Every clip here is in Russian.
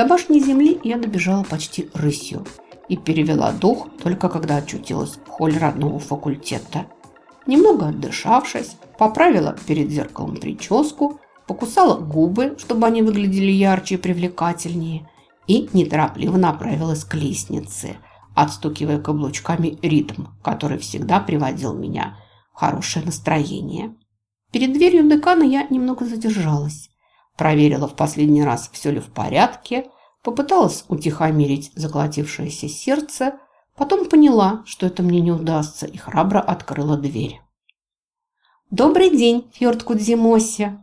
До башни земли я добежала почти рысью и перевела дух только когда очутилась в холле родного факультета. Немного отдышавшись, поправила перед зеркалом прическу, покусала губы, чтобы они выглядели ярче и привлекательнее, и неторопливо направилась к лестнице, отстукивая каблучками ритм, который всегда приводил меня в хорошее настроение. Перед дверью декана я немного задержалась, проверила в последний раз, все ли в порядке, попыталась утихомирить заколотившееся сердце, потом поняла, что это мне не удастся, и храбро открыла дверь. «Добрый день, Фьорд Кудзимоси!»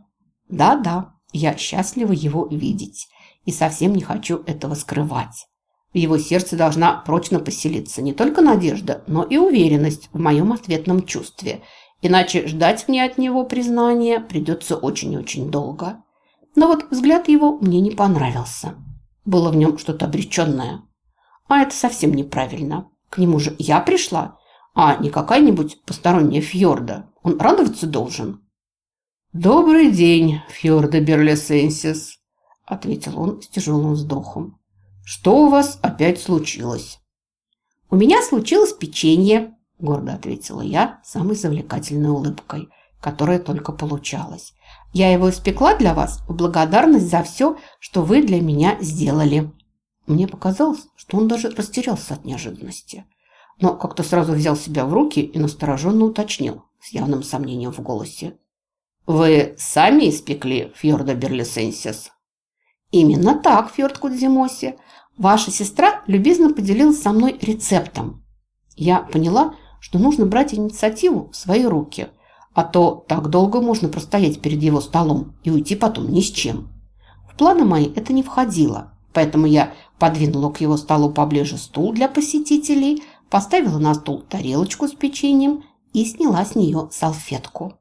«Да-да, я счастлива его видеть и совсем не хочу этого скрывать. В его сердце должна прочно поселиться не только надежда, но и уверенность в моем ответном чувстве, иначе ждать мне от него признания придется очень-очень долго. Но вот взгляд его мне не понравился. Было в нем что-то обреченное. А это совсем неправильно. К нему же я пришла, а не какая-нибудь посторонняя фьорда. Он радоваться должен. «Добрый день, Фьорда Берлесенсис», – ответил он с тяжелым вздохом. «Что у вас опять случилось?» «У меня случилось печенье», – гордо ответила я самой завлекательной улыбкой, которая только получалась. «Я его испекла для вас в благодарность за все, что вы для меня сделали». Мне показалось, что он даже растерялся от неожиданности, но как-то сразу взял себя в руки и настороженно уточнил с явным сомнением в голосе. «Вы сами испекли Фьорда Берлисенсис?» «Именно так, Фьорд Кудзимоси. Ваша сестра любезно поделилась со мной рецептом. Я поняла, что нужно брать инициативу в свои руки, а то так долго можно простоять перед его столом и уйти потом ни с чем. В планы мои это не входило, поэтому я подвинула к его столу поближе стул для посетителей, поставила на стол тарелочку с печеньем и сняла с нее салфетку.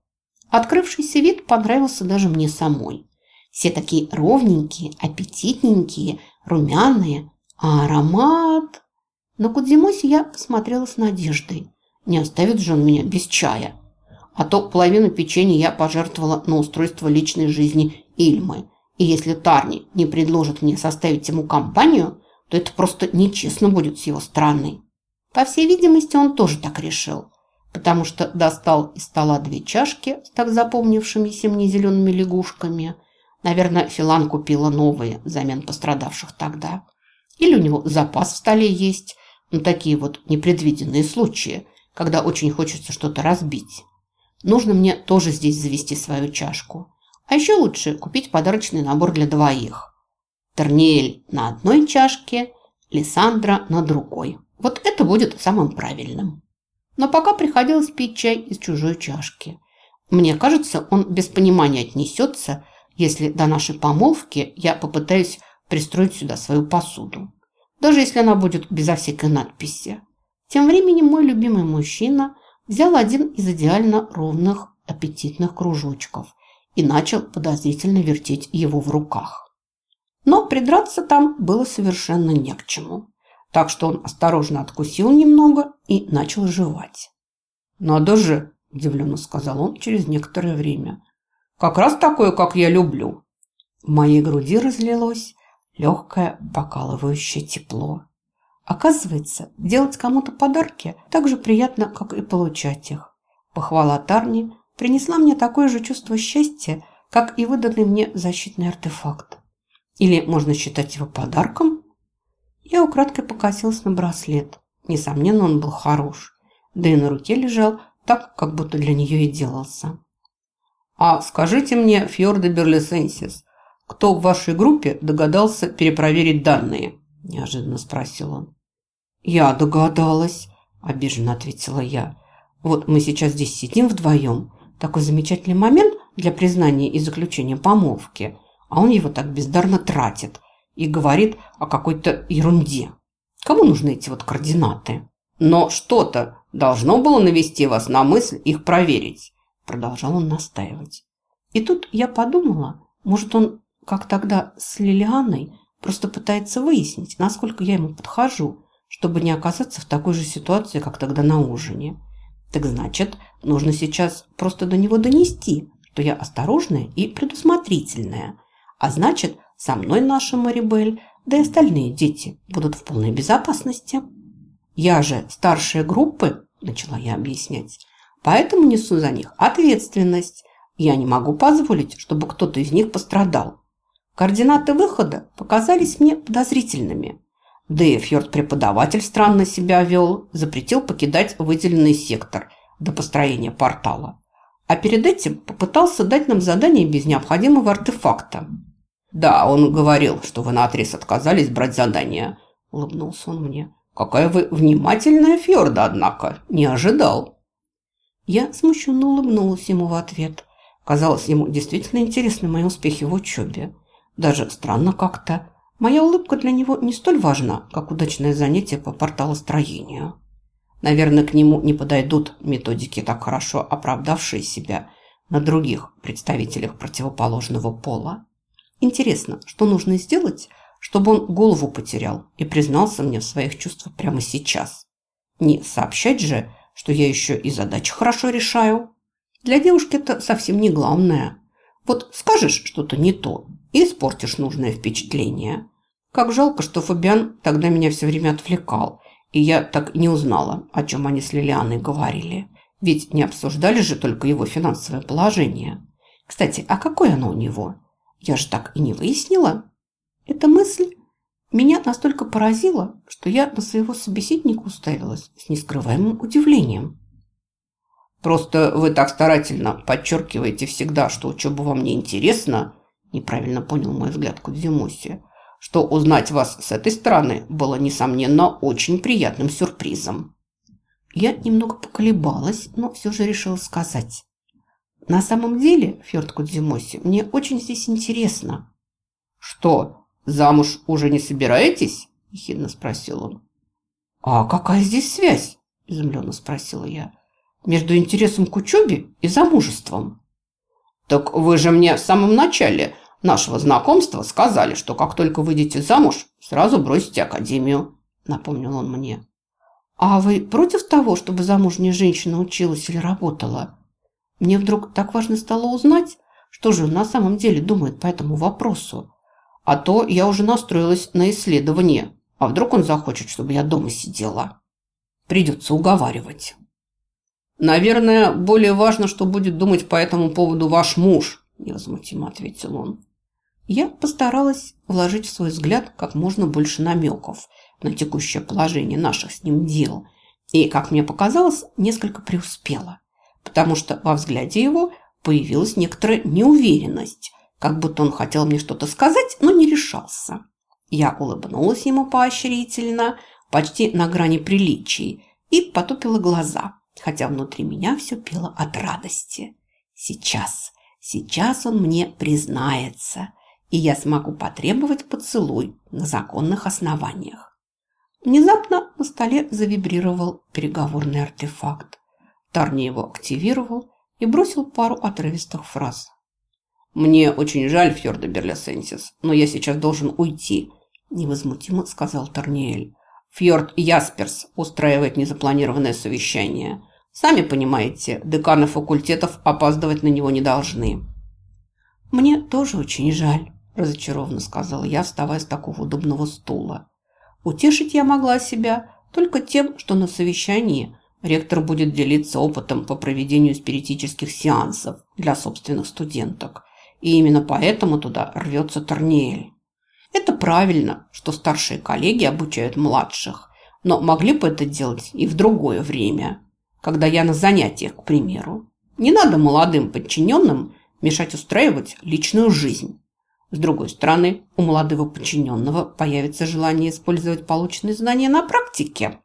Открывшийся вид понравился даже мне самой. Все такие ровненькие, аппетитненькие, румяные, а аромат... На Кудзимосе я посмотрела с надеждой. Не оставит же он меня без чая. А то половину печенья я пожертвовала на устройство личной жизни Ильмы. И если Тарни не предложит мне составить ему компанию, то это просто нечестно будет с его стороны. По всей видимости, он тоже так решил потому что достал из стола две чашки с так запомнившимися мне зелеными лягушками. Наверное, Филан купила новые взамен пострадавших тогда. Или у него запас в столе есть. Ну, такие вот непредвиденные случаи, когда очень хочется что-то разбить. Нужно мне тоже здесь завести свою чашку. А еще лучше купить подарочный набор для двоих. Терниэль на одной чашке, Лиссандра на другой. Вот это будет самым правильным но пока приходилось пить чай из чужой чашки. Мне кажется, он без понимания отнесется, если до нашей помолвки я попытаюсь пристроить сюда свою посуду. Даже если она будет безо всякой надписи. Тем временем мой любимый мужчина взял один из идеально ровных аппетитных кружочков и начал подозрительно вертеть его в руках. Но придраться там было совершенно не к чему так что он осторожно откусил немного и начал жевать. «Надо же!» – удивленно сказал он через некоторое время. «Как раз такое, как я люблю!» В моей груди разлилось легкое покалывающее тепло. Оказывается, делать кому-то подарки так же приятно, как и получать их. Похвала Тарни принесла мне такое же чувство счастья, как и выданный мне защитный артефакт. Или можно считать его подарком, я украдкой покосилась на браслет. Несомненно, он был хорош. Да и на руке лежал так, как будто для нее и делался. «А скажите мне, Фьорда Берлисенсис, кто в вашей группе догадался перепроверить данные?» – неожиданно спросил он. «Я догадалась», – обиженно ответила я. «Вот мы сейчас здесь сидим вдвоем. Такой замечательный момент для признания и заключения помолвки, а он его так бездарно тратит и говорит о какой-то ерунде. Кому нужны эти вот координаты? Но что-то должно было навести вас на мысль их проверить, продолжал он настаивать. И тут я подумала, может он, как тогда с Лилианой, просто пытается выяснить, насколько я ему подхожу, чтобы не оказаться в такой же ситуации, как тогда на ужине. Так значит, нужно сейчас просто до него донести, что я осторожная и предусмотрительная. А значит, со мной наша Марибель да и остальные дети будут в полной безопасности. Я же старшая группы, начала я объяснять, поэтому несу за них ответственность. Я не могу позволить, чтобы кто-то из них пострадал. Координаты выхода показались мне подозрительными. Да и фьорд-преподаватель странно себя вел, запретил покидать выделенный сектор до построения портала. А перед этим попытался дать нам задание без необходимого артефакта. «Да, он говорил, что вы наотрез отказались брать задание», – улыбнулся он мне. «Какая вы внимательная Фьорда, однако, не ожидал». Я смущенно улыбнулась ему в ответ. Казалось, ему действительно интересны мои успехи в учебе. Даже странно как-то. Моя улыбка для него не столь важна, как удачное занятие по порталостроению. Наверное, к нему не подойдут методики, так хорошо оправдавшие себя на других представителях противоположного пола. Интересно, что нужно сделать, чтобы он голову потерял и признался мне в своих чувствах прямо сейчас? Не сообщать же, что я еще и задачи хорошо решаю. Для девушки это совсем не главное. Вот скажешь что-то не то и испортишь нужное впечатление. Как жалко, что Фабиан тогда меня все время отвлекал, и я так не узнала, о чем они с Лилианой говорили. Ведь не обсуждали же только его финансовое положение. Кстати, а какое оно у него? Я же так и не выяснила. Эта мысль меня настолько поразила, что я на своего собеседника уставилась с нескрываемым удивлением. «Просто вы так старательно подчеркиваете всегда, что учеба вам не интересна», неправильно понял мой взгляд Кудзимоси, что узнать вас с этой стороны было, несомненно, очень приятным сюрпризом. Я немного поколебалась, но все же решила сказать. На самом деле, Фёрд Кудзимоси, мне очень здесь интересно. Что, замуж уже не собираетесь? Ехидно спросил он. А какая здесь связь? Изумленно спросила я. Между интересом к учебе и замужеством. Так вы же мне в самом начале нашего знакомства сказали, что как только выйдете замуж, сразу бросите академию, напомнил он мне. А вы против того, чтобы замужняя женщина училась или работала? Мне вдруг так важно стало узнать, что же он на самом деле думает по этому вопросу. А то я уже настроилась на исследование. А вдруг он захочет, чтобы я дома сидела? Придется уговаривать. «Наверное, более важно, что будет думать по этому поводу ваш муж», – невозмутимо ответил он. Я постаралась вложить в свой взгляд как можно больше намеков на текущее положение наших с ним дел. И, как мне показалось, несколько преуспела потому что во взгляде его появилась некоторая неуверенность, как будто он хотел мне что-то сказать, но не решался. Я улыбнулась ему поощрительно, почти на грани приличий, и потупила глаза, хотя внутри меня все пело от радости. Сейчас, сейчас он мне признается, и я смогу потребовать поцелуй на законных основаниях. Внезапно на столе завибрировал переговорный артефакт. Тарни его активировал и бросил пару отрывистых фраз. «Мне очень жаль, Фьорда Берлесенсис, но я сейчас должен уйти», – невозмутимо сказал Тарниэль. «Фьорд Ясперс устраивает незапланированное совещание. Сами понимаете, деканы факультетов опаздывать на него не должны». «Мне тоже очень жаль», – разочарованно сказала я, вставая с такого удобного стула. Утешить я могла себя только тем, что на совещании – Ректор будет делиться опытом по проведению спиритических сеансов для собственных студенток. И именно поэтому туда рвется Торниэль. Это правильно, что старшие коллеги обучают младших, но могли бы это делать и в другое время, когда я на занятиях, к примеру. Не надо молодым подчиненным мешать устраивать личную жизнь. С другой стороны, у молодого подчиненного появится желание использовать полученные знания на практике.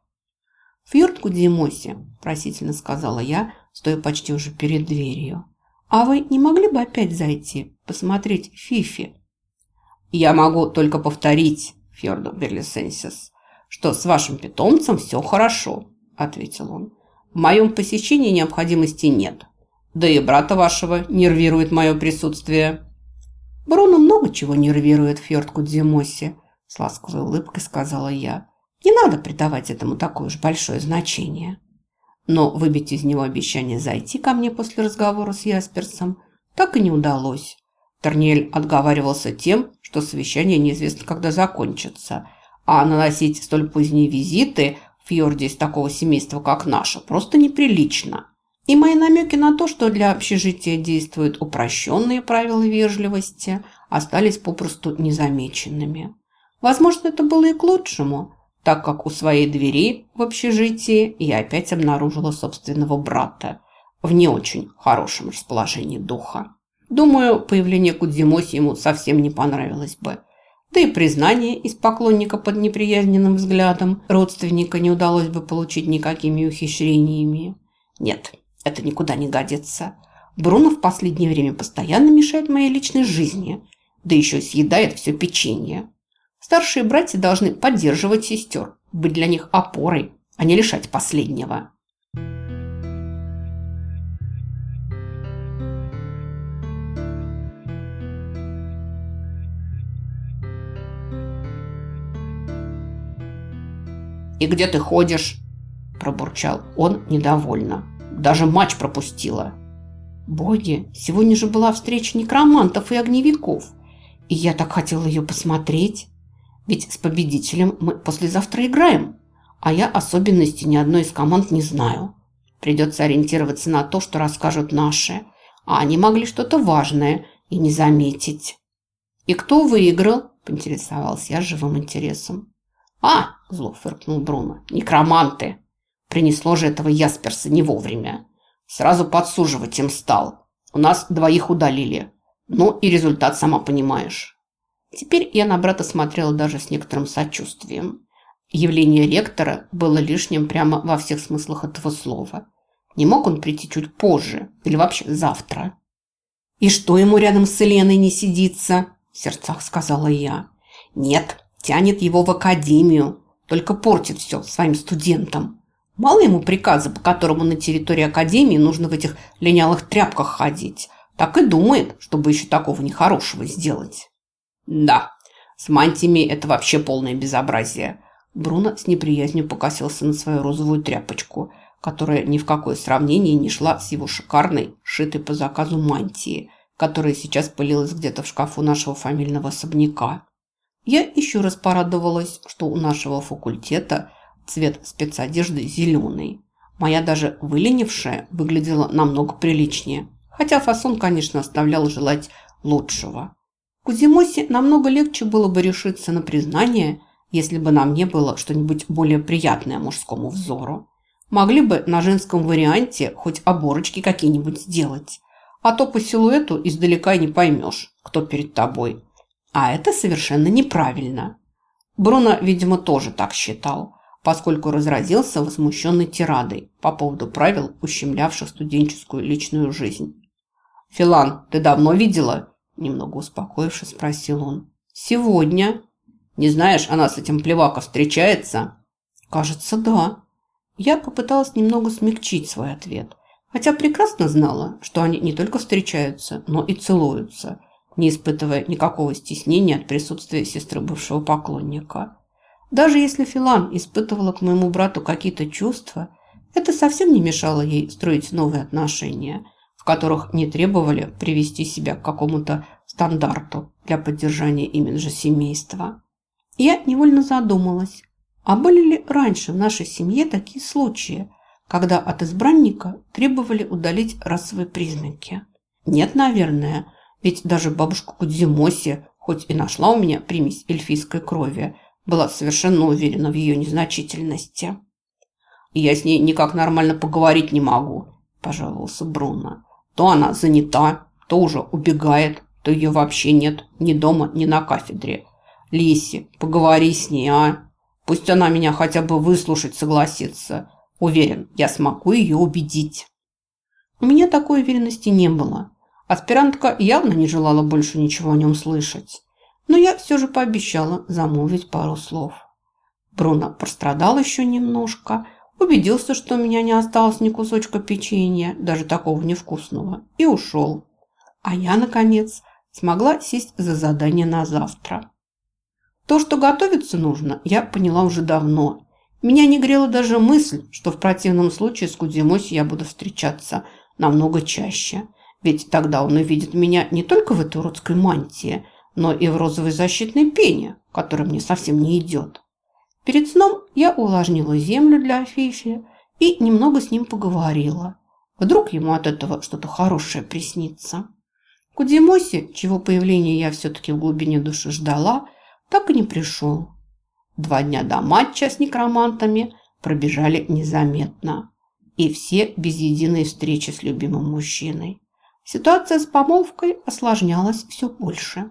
«Фьорд Кудзимоси», – просительно сказала я, стоя почти уже перед дверью. «А вы не могли бы опять зайти, посмотреть Фифи?» «Я могу только повторить, Фьордо Берлисенсис, что с вашим питомцем все хорошо», – ответил он. «В моем посещении необходимости нет. Да и брата вашего нервирует мое присутствие». «Бруно много чего нервирует Фьорд Кудзимоси», – с ласковой улыбкой сказала я. Не надо придавать этому такое уж большое значение. Но выбить из него обещание зайти ко мне после разговора с Ясперсом так и не удалось. Терниэль отговаривался тем, что совещание неизвестно когда закончится, а наносить столь поздние визиты фьорде из такого семейства, как наше, просто неприлично. И мои намеки на то, что для общежития действуют упрощенные правила вежливости, остались попросту незамеченными. Возможно, это было и к лучшему, так как у своей двери в общежитии я опять обнаружила собственного брата в не очень хорошем расположении духа. Думаю, появление Кудзимоси ему совсем не понравилось бы. Да и признание из поклонника под неприязненным взглядом родственника не удалось бы получить никакими ухищрениями. Нет, это никуда не годится. Бруно в последнее время постоянно мешает моей личной жизни, да еще съедает все печенье. Старшие братья должны поддерживать сестер, быть для них опорой, а не лишать последнего. «И где ты ходишь?» – пробурчал он недовольно. «Даже матч пропустила». «Боги, сегодня же была встреча некромантов и огневиков, и я так хотела ее посмотреть». Ведь с победителем мы послезавтра играем, а я особенностей ни одной из команд не знаю. Придется ориентироваться на то, что расскажут наши, а они могли что-то важное и не заметить. «И кто выиграл?» – поинтересовался я живым интересом. «А!» – зло фыркнул Бруно. «Некроманты! Принесло же этого Ясперса не вовремя. Сразу подсуживать им стал. У нас двоих удалили. Ну и результат сама понимаешь». Теперь я на брата смотрела даже с некоторым сочувствием. Явление ректора было лишним прямо во всех смыслах этого слова. Не мог он прийти чуть позже или вообще завтра? «И что ему рядом с Еленой не сидится?» – в сердцах сказала я. «Нет, тянет его в академию, только портит все своим студентам. Мало ему приказа, по которому на территории академии нужно в этих линялых тряпках ходить, так и думает, чтобы еще такого нехорошего сделать». Да, с мантиями это вообще полное безобразие. Бруно с неприязнью покосился на свою розовую тряпочку, которая ни в какое сравнение не шла с его шикарной, шитой по заказу мантии, которая сейчас пылилась где-то в шкафу нашего фамильного особняка. Я еще раз порадовалась, что у нашего факультета цвет спецодежды зеленый. Моя даже выленившая выглядела намного приличнее, хотя фасон, конечно, оставлял желать лучшего. Кузимосе намного легче было бы решиться на признание, если бы нам не было что-нибудь более приятное мужскому взору. Могли бы на женском варианте хоть оборочки какие-нибудь сделать. А то по силуэту издалека не поймешь, кто перед тобой. А это совершенно неправильно. Бруно, видимо, тоже так считал, поскольку разразился возмущенной тирадой по поводу правил, ущемлявших студенческую личную жизнь. «Филан, ты давно видела?» Немного успокоившись, спросил он. «Сегодня?» «Не знаешь, она с этим плевако встречается?» «Кажется, да». Я попыталась немного смягчить свой ответ, хотя прекрасно знала, что они не только встречаются, но и целуются, не испытывая никакого стеснения от присутствия сестры бывшего поклонника. Даже если Филан испытывала к моему брату какие-то чувства, это совсем не мешало ей строить новые отношения – в которых не требовали привести себя к какому-то стандарту для поддержания имиджа семейства. Я невольно задумалась, а были ли раньше в нашей семье такие случаи, когда от избранника требовали удалить расовые признаки? Нет, наверное, ведь даже бабушка Кудзимоси, хоть и нашла у меня примесь эльфийской крови, была совершенно уверена в ее незначительности. «Я с ней никак нормально поговорить не могу», – пожаловался Бруно. То она занята, то уже убегает, то ее вообще нет ни дома, ни на кафедре. Лиси, поговори с ней, а? Пусть она меня хотя бы выслушать согласится. Уверен, я смогу ее убедить. У меня такой уверенности не было. Аспирантка явно не желала больше ничего о нем слышать. Но я все же пообещала замолвить пару слов. Бруно прострадал еще немножко, убедился, что у меня не осталось ни кусочка печенья, даже такого невкусного, и ушел. А я, наконец, смогла сесть за задание на завтра. То, что готовиться нужно, я поняла уже давно. Меня не грела даже мысль, что в противном случае с Кудзимоси я буду встречаться намного чаще. Ведь тогда он увидит меня не только в этой уродской мантии, но и в розовой защитной пене, которая мне совсем не идет. Перед сном я увлажнила землю для Фифи и немного с ним поговорила. Вдруг ему от этого что-то хорошее приснится. Кудимоси, чего появления я все-таки в глубине души ждала, так и не пришел. Два дня до матча с некромантами пробежали незаметно. И все без единой встречи с любимым мужчиной. Ситуация с помолвкой осложнялась все больше.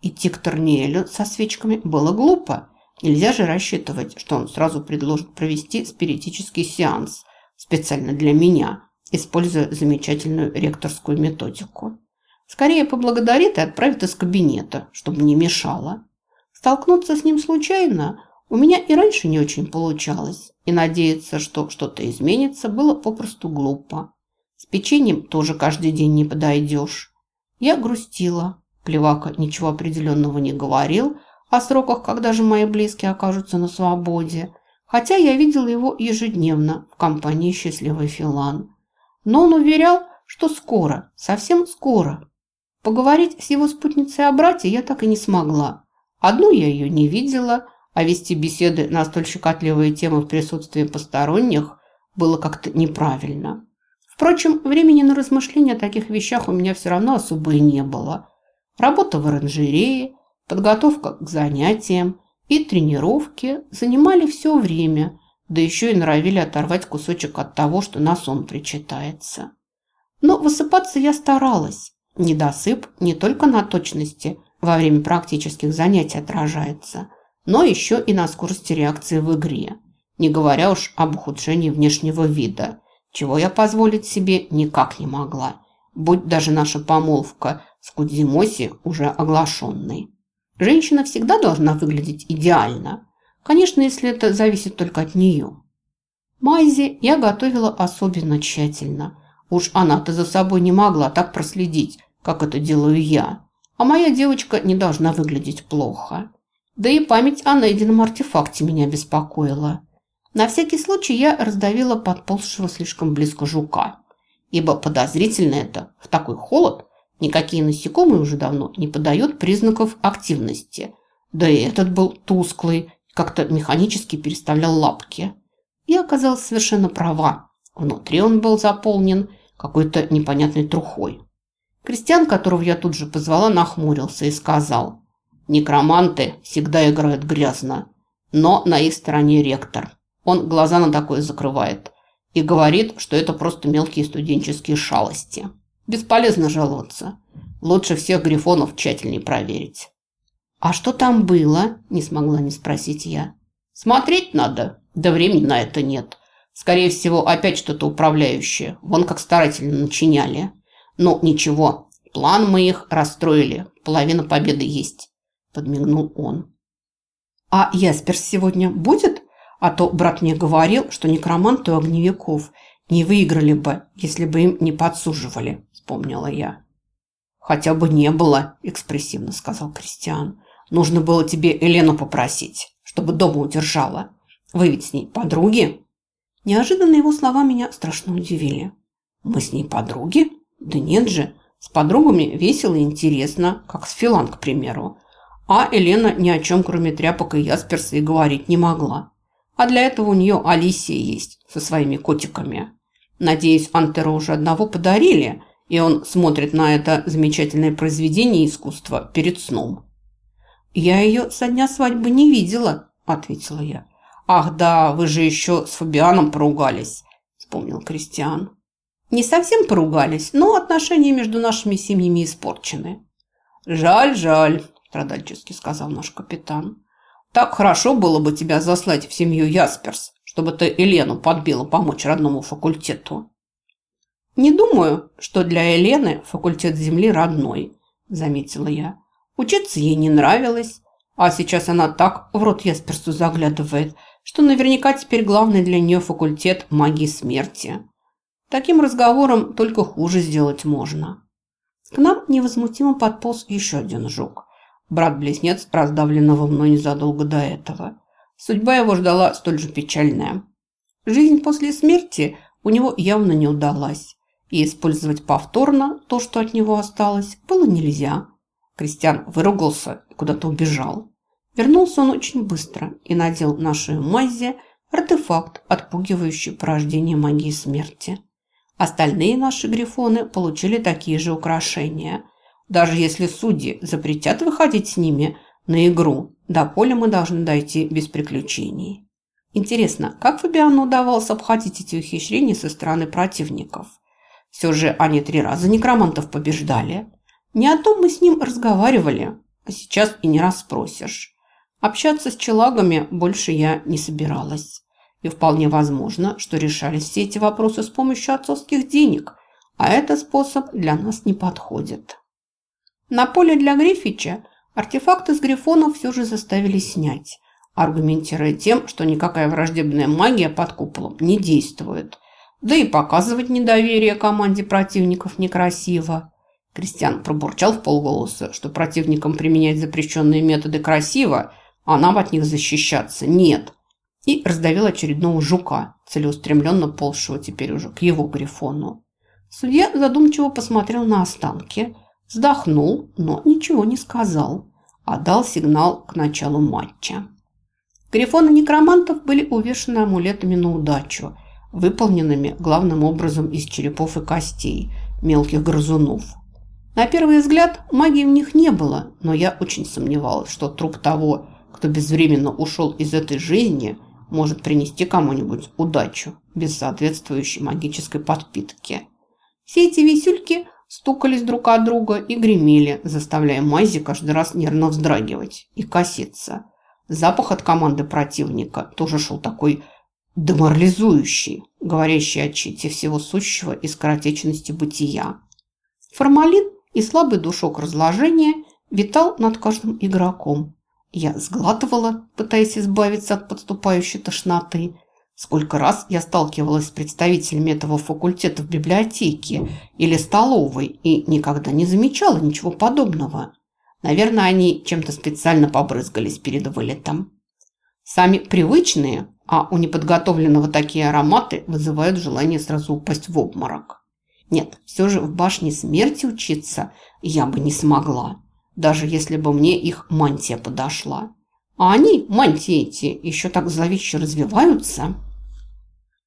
Идти к Торниэлю со свечками было глупо. Нельзя же рассчитывать, что он сразу предложит провести спиритический сеанс специально для меня, используя замечательную ректорскую методику. Скорее поблагодарит и отправит из кабинета, чтобы не мешало. Столкнуться с ним случайно у меня и раньше не очень получалось, и надеяться, что что-то изменится, было попросту глупо. С печеньем тоже каждый день не подойдешь. Я грустила. Плевака ничего определенного не говорил о сроках, когда же мои близкие окажутся на свободе, хотя я видела его ежедневно в компании счастливой Филан. Но он уверял, что скоро, совсем скоро. Поговорить с его спутницей о брате я так и не смогла. Одну я ее не видела, а вести беседы на столь щекотливые темы в присутствии посторонних было как-то неправильно. Впрочем, времени на размышления о таких вещах у меня все равно особо и не было. Работа в оранжерее, подготовка к занятиям и тренировки занимали все время, да еще и норовили оторвать кусочек от того, что на сон причитается. Но высыпаться я старалась, Недосып не только на точности во время практических занятий отражается, но еще и на скорости реакции в игре, не говоря уж об ухудшении внешнего вида, чего я позволить себе никак не могла, будь даже наша помолвка с Кудзимоси уже оглашенной. Женщина всегда должна выглядеть идеально, конечно, если это зависит только от нее. Майзи я готовила особенно тщательно. Уж она-то за собой не могла так проследить, как это делаю я. А моя девочка не должна выглядеть плохо. Да и память о найденном артефакте меня беспокоила. На всякий случай я раздавила подползшего слишком близко жука. Ибо подозрительно это, в такой холод, никакие насекомые уже давно не подают признаков активности. Да и этот был тусклый, как-то механически переставлял лапки. Я оказалась совершенно права. Внутри он был заполнен какой-то непонятной трухой. Кристиан, которого я тут же позвала, нахмурился и сказал, «Некроманты всегда играют грязно, но на их стороне ректор. Он глаза на такое закрывает и говорит, что это просто мелкие студенческие шалости. Бесполезно жаловаться. Лучше всех грифонов тщательнее проверить». «А что там было?» – не смогла не спросить я. «Смотреть надо, да времени на это нет. Скорее всего, опять что-то управляющее. Вон как старательно начиняли». «Ну, ничего, план мы их расстроили. Половина победы есть», – подмигнул он. «А Ясперс сегодня будет? А то брат мне говорил, что некроманты у огневиков не выиграли бы, если бы им не подсуживали», – вспомнила я. «Хотя бы не было», – экспрессивно сказал Кристиан. «Нужно было тебе Елену попросить, чтобы дома удержала. Вы ведь с ней подруги?» Неожиданно его слова меня страшно удивили. «Мы с ней подруги?» Да нет же, с подругами весело и интересно, как с Филан, к примеру. А Елена ни о чем, кроме тряпок и Ясперса, и говорить не могла. А для этого у нее Алисия есть со своими котиками. Надеюсь, Антеру уже одного подарили, и он смотрит на это замечательное произведение искусства перед сном. «Я ее со дня свадьбы не видела», – ответила я. «Ах да, вы же еще с Фабианом поругались», – вспомнил Кристиан. Не совсем поругались, но отношения между нашими семьями испорчены. «Жаль, жаль», – страдальчески сказал наш капитан. «Так хорошо было бы тебя заслать в семью Ясперс, чтобы ты Елену подбила помочь родному факультету». «Не думаю, что для Елены факультет Земли родной», – заметила я. Учиться ей не нравилось, а сейчас она так в рот Ясперсу заглядывает, что наверняка теперь главный для нее факультет магии смерти. Таким разговором только хуже сделать можно. К нам невозмутимо подполз еще один жук. Брат-близнец, раздавленного мной незадолго до этого. Судьба его ждала столь же печальная. Жизнь после смерти у него явно не удалась. и использовать повторно то, что от него осталось, было нельзя. Кристиан выругался и куда-то убежал. Вернулся он очень быстро и надел на шею Майзе артефакт, отпугивающий порождение магии смерти. Остальные наши грифоны получили такие же украшения. Даже если судьи запретят выходить с ними на игру, до поля мы должны дойти без приключений. Интересно, как Фабиану удавалось обходить эти ухищрения со стороны противников? Все же они три раза некромантов побеждали. Не о том мы с ним разговаривали, а сейчас и не расспросишь. Общаться с челагами больше я не собиралась. И вполне возможно, что решались все эти вопросы с помощью отцовских денег, а этот способ для нас не подходит. На поле для Грифича артефакты с грифонов все же заставили снять, аргументируя тем, что никакая враждебная магия под куполом не действует. Да и показывать недоверие команде противников некрасиво. Кристиан пробурчал в полголоса, что противникам применять запрещенные методы красиво, а нам от них защищаться нет – и раздавил очередного жука, целеустремленно ползшего теперь уже к его грифону. Судья задумчиво посмотрел на останки, вздохнул, но ничего не сказал, а дал сигнал к началу матча. Грифоны некромантов были увешаны амулетами на удачу, выполненными главным образом из черепов и костей, мелких грызунов. На первый взгляд магии в них не было, но я очень сомневалась, что труп того, кто безвременно ушел из этой жизни – может принести кому-нибудь удачу без соответствующей магической подпитки. Все эти висюльки стукались друг от друга и гремели, заставляя Майзи каждый раз нервно вздрагивать и коситься. Запах от команды противника тоже шел такой деморализующий, говорящий о чите всего сущего и скоротечности бытия. Формалин и слабый душок разложения витал над каждым игроком, я сглатывала, пытаясь избавиться от подступающей тошноты. Сколько раз я сталкивалась с представителями этого факультета в библиотеке или столовой и никогда не замечала ничего подобного. Наверное, они чем-то специально побрызгались перед вылетом. Сами привычные, а у неподготовленного такие ароматы вызывают желание сразу упасть в обморок. Нет, все же в башне смерти учиться я бы не смогла даже если бы мне их мантия подошла. А они, мантии эти, еще так зловеще развиваются –